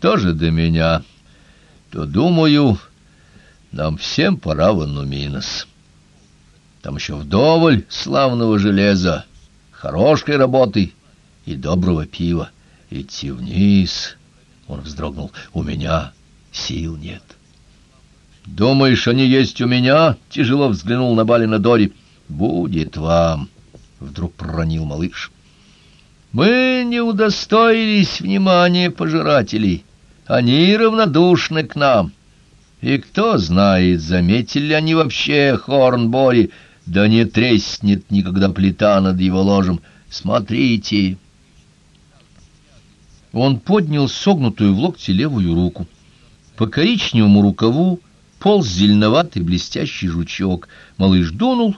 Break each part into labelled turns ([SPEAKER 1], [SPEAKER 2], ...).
[SPEAKER 1] Что же до меня, то, думаю, нам всем пора в Аннуминос. Там еще вдоволь славного железа, хорошей работы и доброго пива. Идти вниз, он вздрогнул, у меня сил нет. «Думаешь, они есть у меня?» — тяжело взглянул на Балина Дори. «Будет вам!» — вдруг проронил малыш. «Мы не удостоились внимания пожирателей. Они равнодушны к нам. И кто знает, заметили ли они вообще Хорнбори, да не треснет никогда плита над его ложем. Смотрите!» Он поднял согнутую в локте левую руку. По коричневому рукаву полз зеленоватый блестящий жучок. Малыш дунул,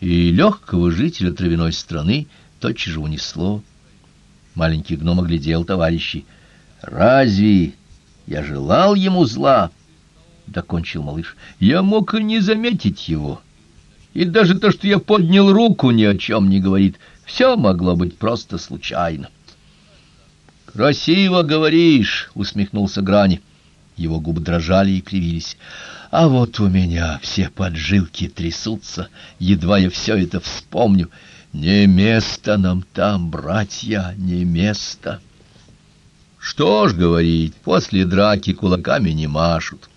[SPEAKER 1] и легкого жителя травяной страны тотчас же унесло. Маленький гном оглядел товарищей. «Разве я желал ему зла?» — докончил малыш. «Я мог и не заметить его. И даже то, что я поднял руку, ни о чем не говорит. Все могло быть просто случайно». «Красиво говоришь!» — усмехнулся Грани. Его губы дрожали и кривились. «А вот у меня все поджилки трясутся, едва я все это вспомню. Не место нам там, братья, не место!» «Что ж говорить, после драки кулаками не машут.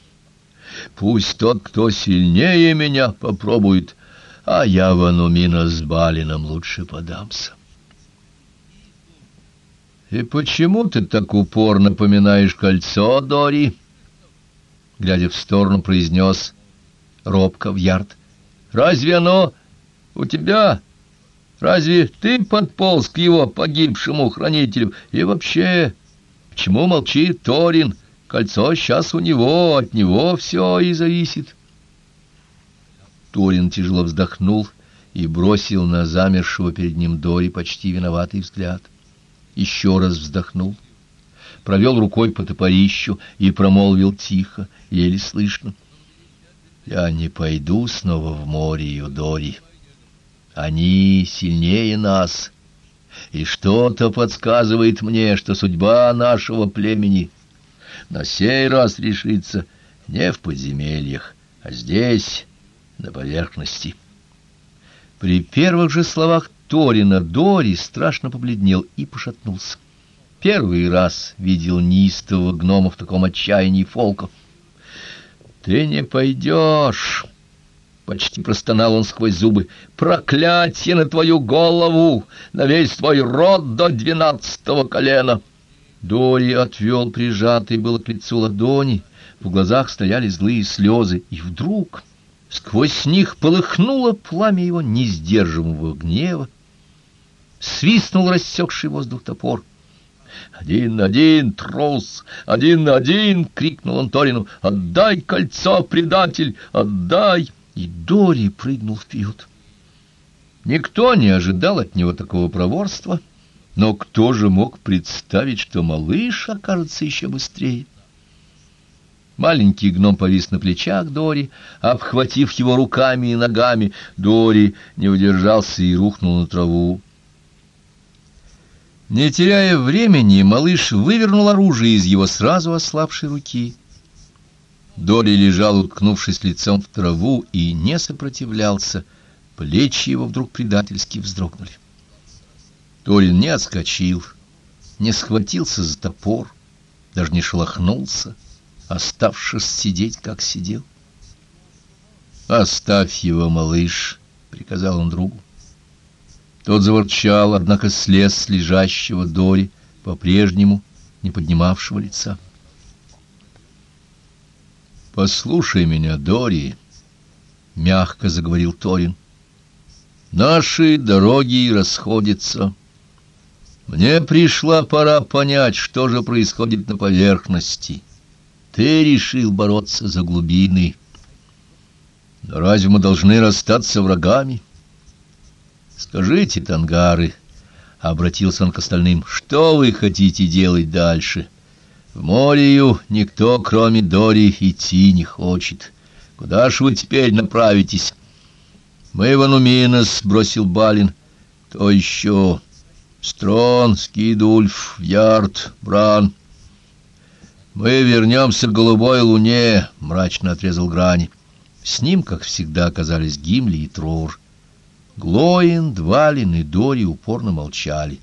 [SPEAKER 1] Пусть тот, кто сильнее меня, попробует, а я в Анумина с Балином лучше подамся». «И почему ты так упорно поминаешь кольцо, Дори?» Глядя в сторону, произнес робко в ярд. «Разве оно у тебя? Разве ты подполз к его погибшему хранителю? И вообще, почему молчит Торин? Кольцо сейчас у него, от него все и зависит». Торин тяжело вздохнул и бросил на замершего перед ним Дори почти виноватый взгляд. — еще раз вздохнул, провел рукой по топорищу и промолвил тихо, еле слышно. «Я не пойду снова в море, Юдори. Они сильнее нас, и что-то подсказывает мне, что судьба нашего племени на сей раз решится не в подземельях, а здесь, на поверхности». При первых же словах Торина Дори страшно побледнел и пошатнулся. Первый раз видел неистового гнома в таком отчаянии фолка. «Ты не пойдешь!» — почти простонал он сквозь зубы. «Проклятие на твою голову! На весь твой род до двенадцатого колена!» Дори отвел прижатый было к лицу ладони, в глазах стояли злые слезы, и вдруг сквозь них полыхнуло пламя его несдерживаемого гнева, свистнул рассекший воздух топор. «Один на один, трус! Один на один!» — крикнул он Торину. «Отдай кольцо, предатель! Отдай!» И Дори прыгнул вперед. Никто не ожидал от него такого проворства, но кто же мог представить, что малыш окажется еще быстрее? Маленький гном повис на плечах Дори, обхватив его руками и ногами. Дори не удержался и рухнул на траву. Не теряя времени, малыш вывернул оружие из его сразу ослабшей руки. Дори лежал, уткнувшись лицом в траву, и не сопротивлялся. Плечи его вдруг предательски вздрогнули. Торин не отскочил, не схватился за топор, даже не шелохнулся, оставшись сидеть, как сидел. «Оставь его, малыш», — приказал он другу. Тот заворчал, однако слез с лежащего Дори, по-прежнему не поднимавшего лица. «Послушай меня, Дори», — мягко заговорил Торин. «Наши дороги расходятся. Мне пришла пора понять, что же происходит на поверхности. Ты решил бороться за глубины. Но разве мы должны расстаться врагами?» «Скажите, тангары», — обратился он к остальным, — «что вы хотите делать дальше? В морю никто, кроме Дори, идти не хочет. Куда ж вы теперь направитесь?» «Мы в Ануминос», — бросил Балин. «Кто еще?» «Строн, Скидульф, Ярд, Бран». «Мы вернемся к голубой луне», — мрачно отрезал Грани. С ним, как всегда, оказались Гимли и Трор. Глоин, Двалин и Дори упорно молчали.